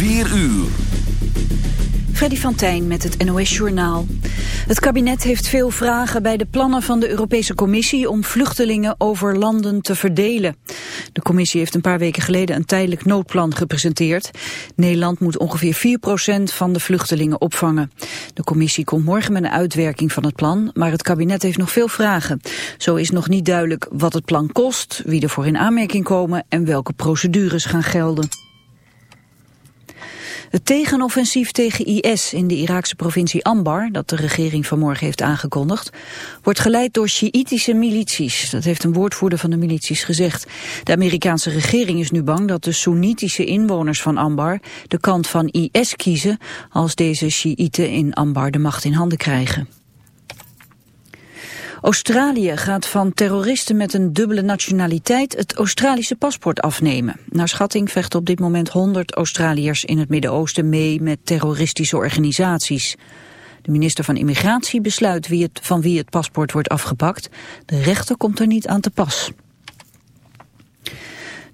4 uur. Freddy van Tijn met het NOS-journaal. Het kabinet heeft veel vragen bij de plannen van de Europese Commissie om vluchtelingen over landen te verdelen. De commissie heeft een paar weken geleden een tijdelijk noodplan gepresenteerd. Nederland moet ongeveer 4% van de vluchtelingen opvangen. De commissie komt morgen met een uitwerking van het plan, maar het kabinet heeft nog veel vragen. Zo is nog niet duidelijk wat het plan kost, wie er voor in aanmerking komen en welke procedures gaan gelden. Het tegenoffensief tegen IS in de Iraakse provincie Anbar, dat de regering vanmorgen heeft aangekondigd, wordt geleid door Sjiïtische milities. Dat heeft een woordvoerder van de milities gezegd. De Amerikaanse regering is nu bang dat de Soenitische inwoners van Anbar de kant van IS kiezen als deze Sjiïten in Anbar de macht in handen krijgen. Australië gaat van terroristen met een dubbele nationaliteit het Australische paspoort afnemen. Naar schatting vechten op dit moment 100 Australiërs in het Midden-Oosten mee met terroristische organisaties. De minister van Immigratie besluit wie het, van wie het paspoort wordt afgepakt. De rechter komt er niet aan te pas.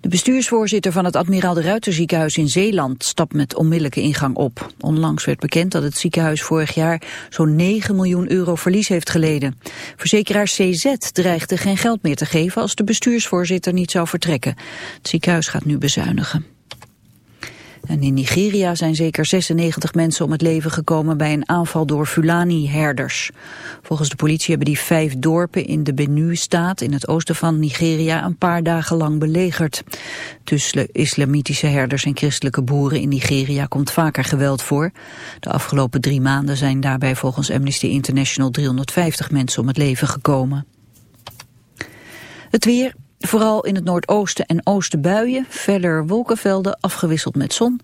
De bestuursvoorzitter van het Admiraal de Ruiter ziekenhuis in Zeeland stapt met onmiddellijke ingang op. Onlangs werd bekend dat het ziekenhuis vorig jaar zo'n 9 miljoen euro verlies heeft geleden. Verzekeraar CZ dreigde geen geld meer te geven als de bestuursvoorzitter niet zou vertrekken. Het ziekenhuis gaat nu bezuinigen. En in Nigeria zijn zeker 96 mensen om het leven gekomen bij een aanval door Fulani-herders. Volgens de politie hebben die vijf dorpen in de Benue-staat in het oosten van Nigeria een paar dagen lang belegerd. Tussen islamitische herders en christelijke boeren in Nigeria komt vaker geweld voor. De afgelopen drie maanden zijn daarbij volgens Amnesty International 350 mensen om het leven gekomen. Het weer, Vooral in het noordoosten en oosten buien, verder wolkenvelden afgewisseld met zon.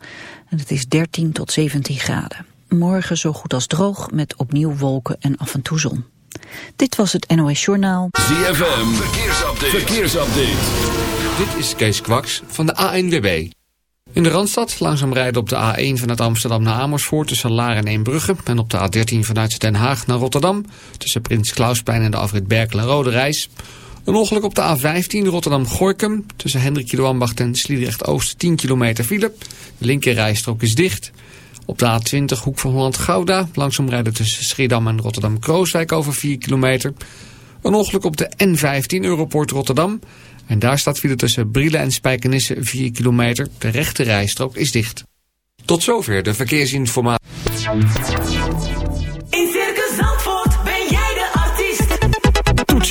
En het is 13 tot 17 graden. Morgen zo goed als droog met opnieuw wolken en af en toe zon. Dit was het NOS Journaal. ZFM, verkeersupdate. verkeersupdate. Dit is Kees Kwaks van de ANWB. In de Randstad langzaam rijden op de A1 vanuit Amsterdam naar Amersfoort tussen Laar en Eembrugge. En op de A13 vanuit Den Haag naar Rotterdam tussen Prins Klausplein en de afrit Berkel en Rode Reis. Een ongeluk op de A15 Rotterdam-Gorkum. Tussen Hendrik Ambacht en Sliedrecht-Oost 10 kilometer file. De linkerrijstrook is dicht. Op de A20 Hoek van Holland-Gouda. Langzaam rijden tussen Schiedam en Rotterdam-Krooswijk over 4 kilometer. Een ongeluk op de N15 Europort Rotterdam. En daar staat file tussen Brielen en Spijkenisse 4 kilometer. De rechte rijstrook is dicht. Tot zover de verkeersinformatie.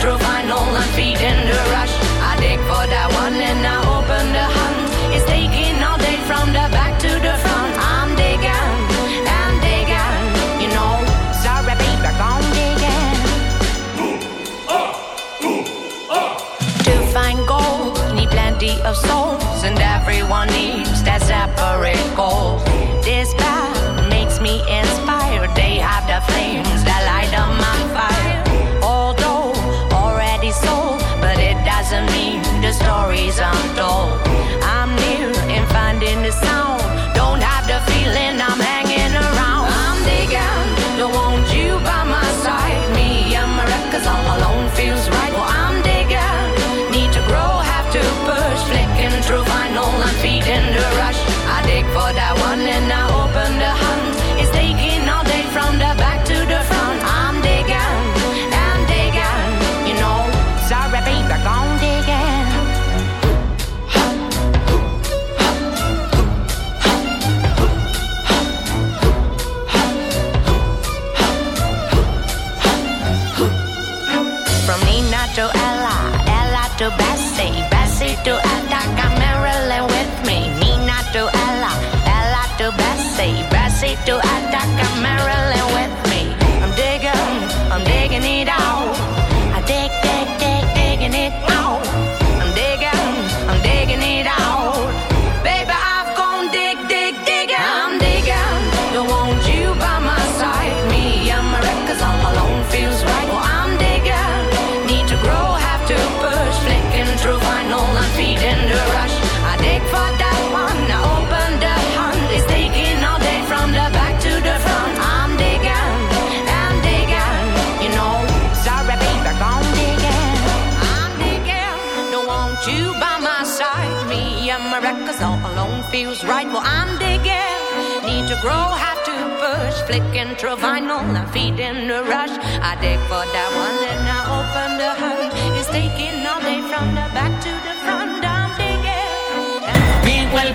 final and in the rush. I dig for that one and I open the hunt. It's taking all day from the back to the front. I'm digging, I'm digging, you know. Sorry, baby, digging. Ooh, uh, ooh, uh. To find gold, need plenty of souls, and everyone needs that separate goal. This path makes me inspired. They have the flames. days I'm dull. do I right, well, I'm digging. Need to grow, how to push. Flicking through vinyl, I'm feeding the rush. I dig for that one, then I open the hunt. It's taking all day from the back to the front. I'm digging. Meanwhile,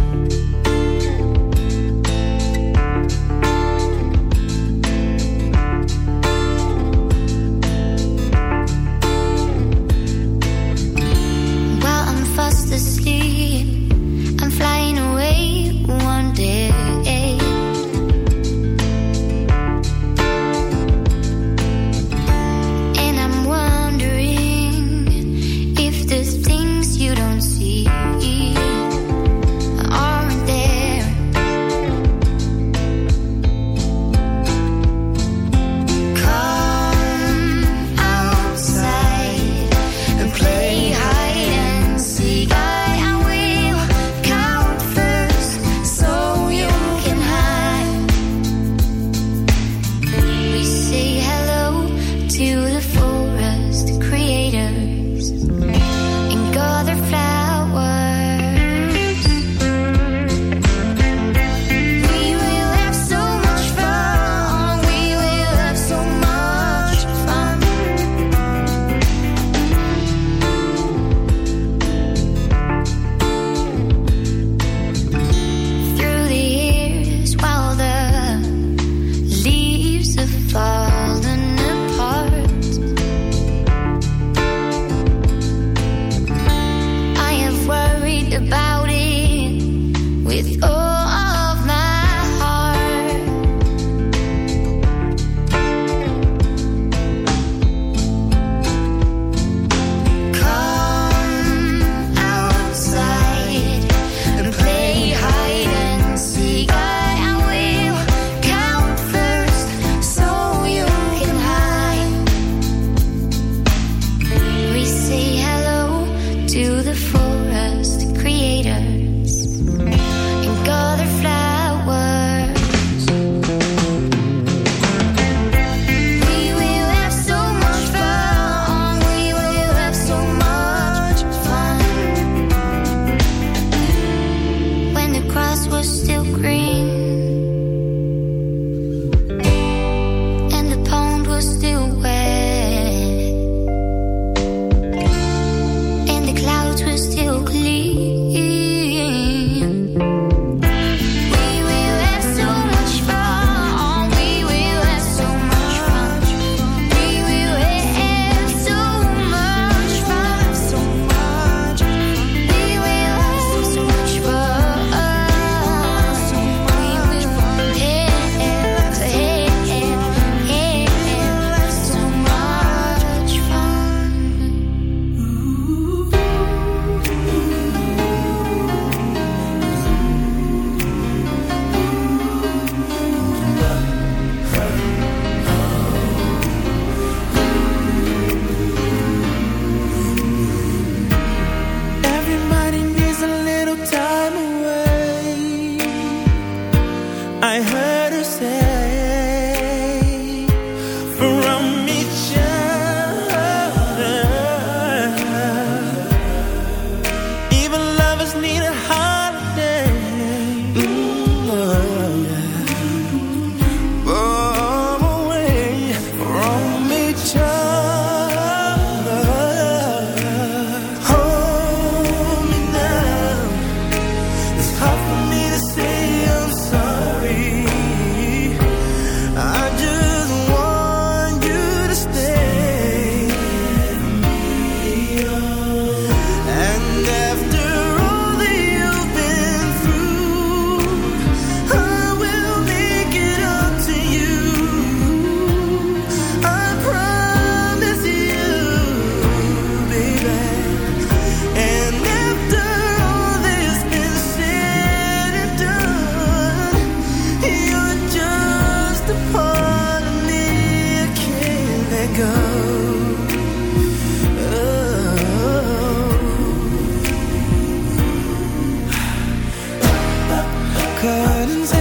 curtains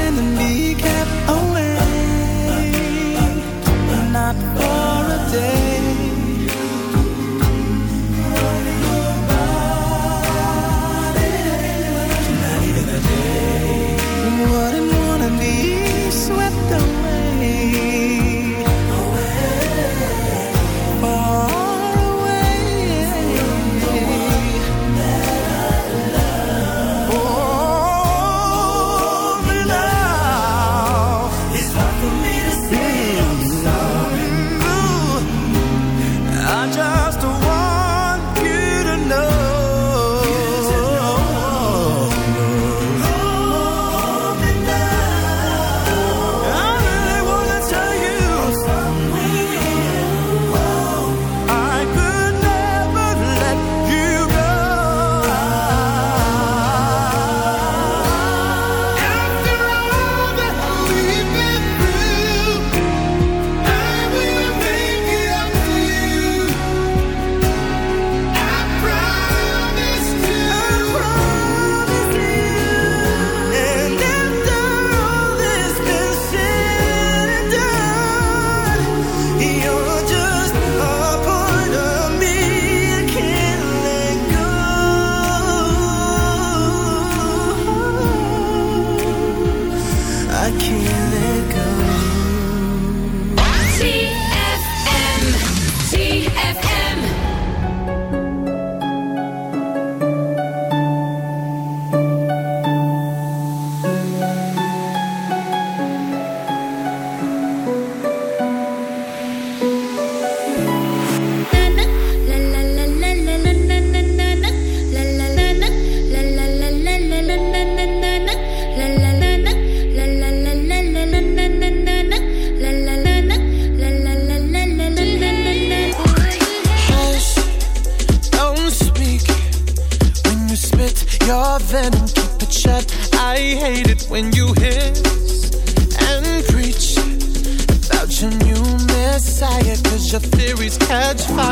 catch fire.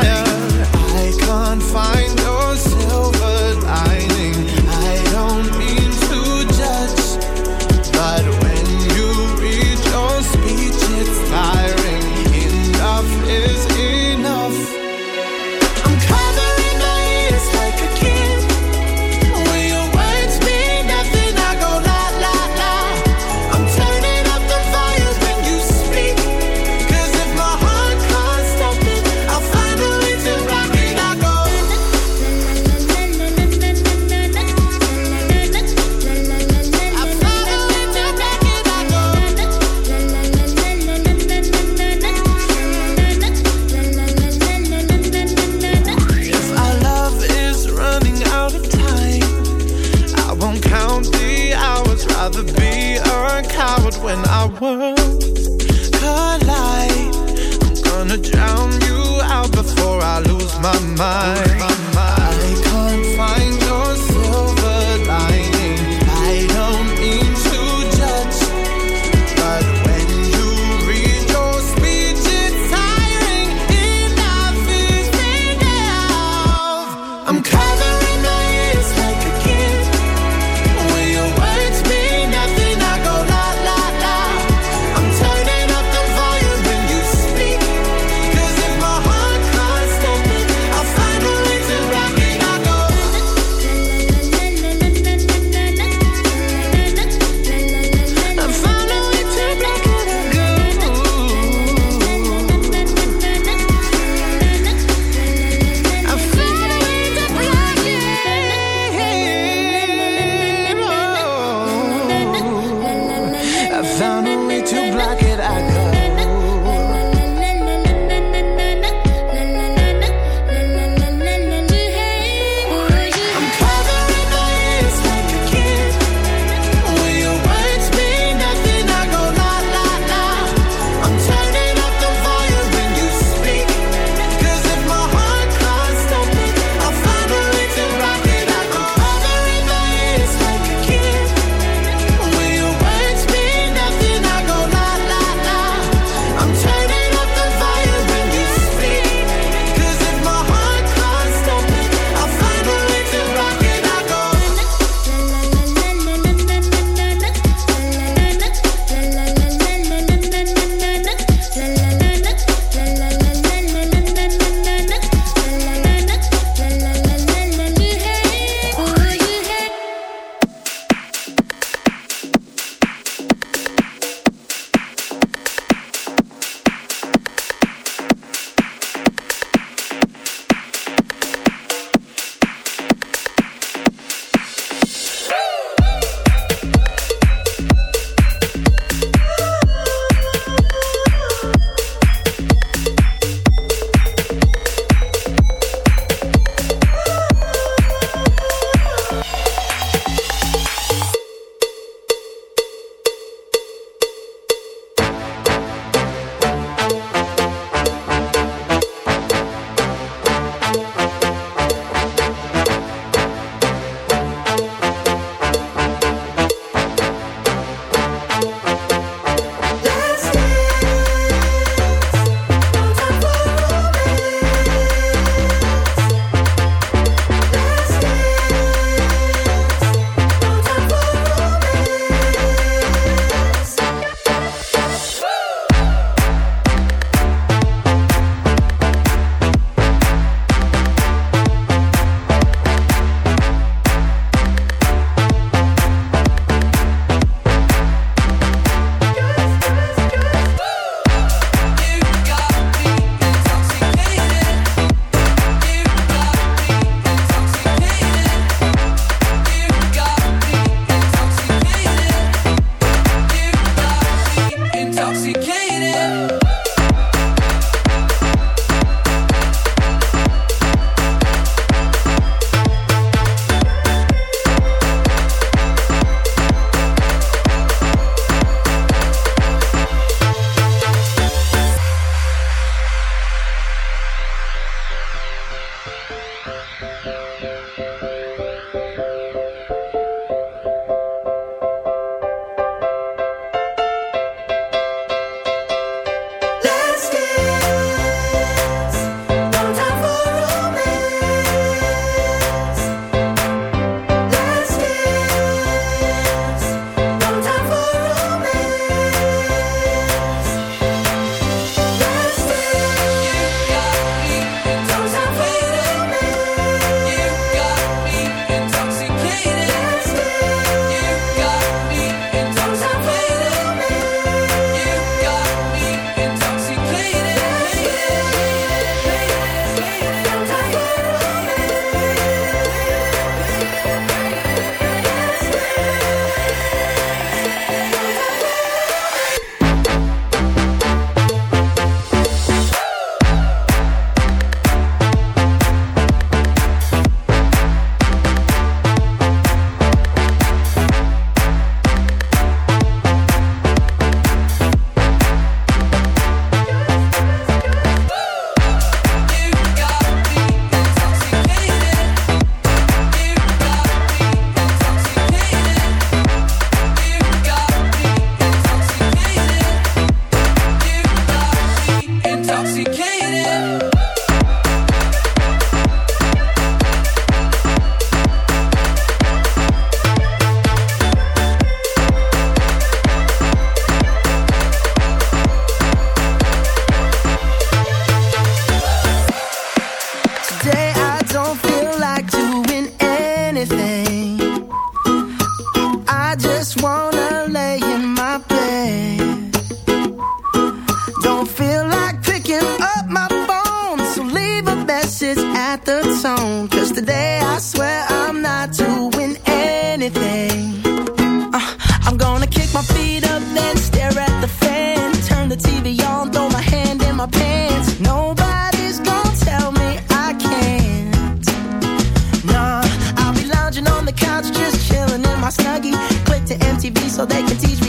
so they can teach me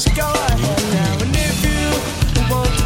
Just go ahead now. And if you want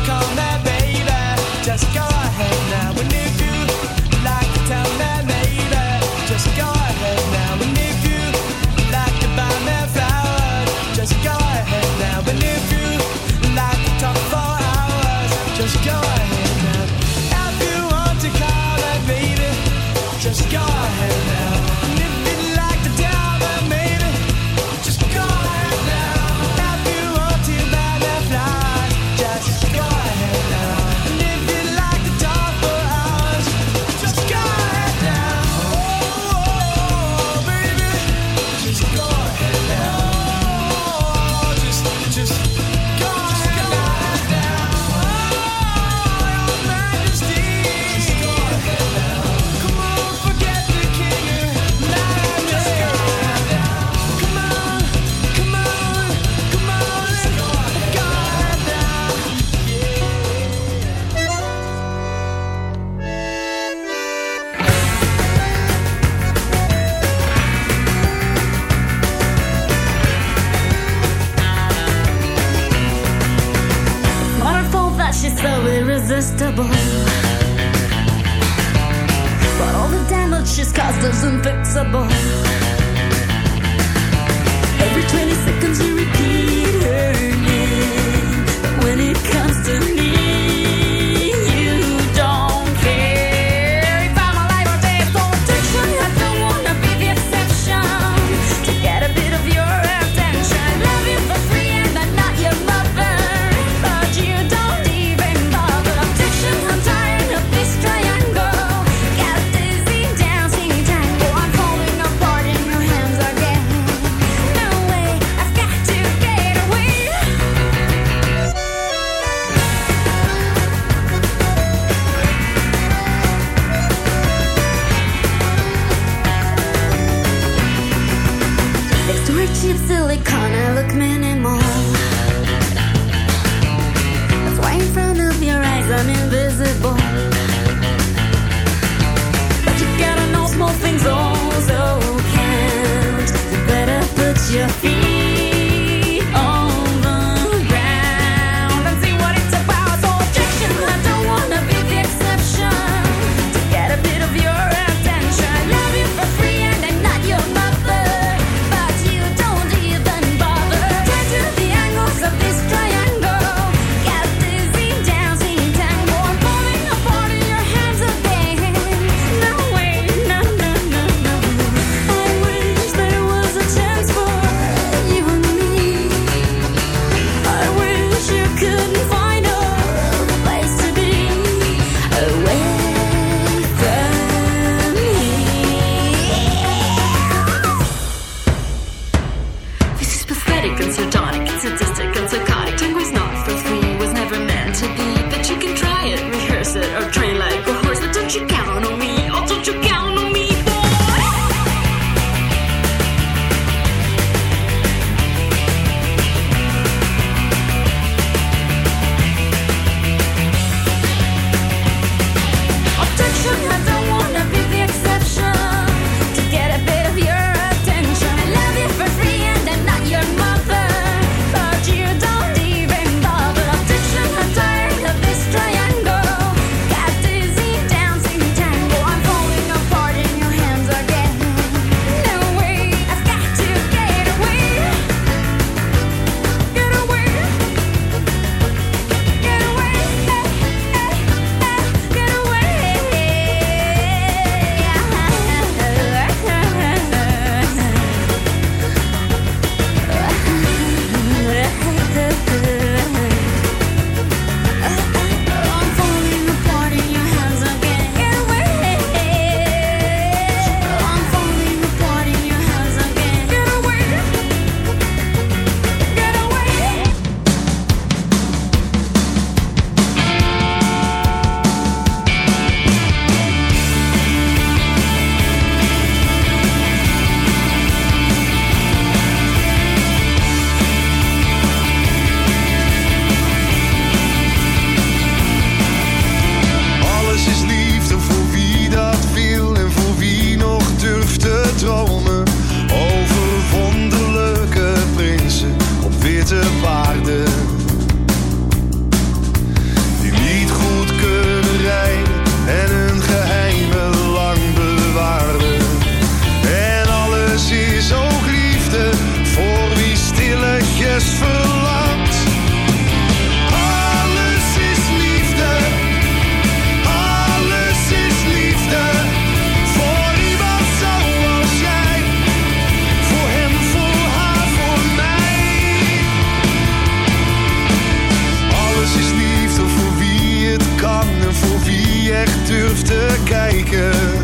durf te kijken.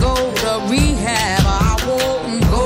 go to rehab. I won't go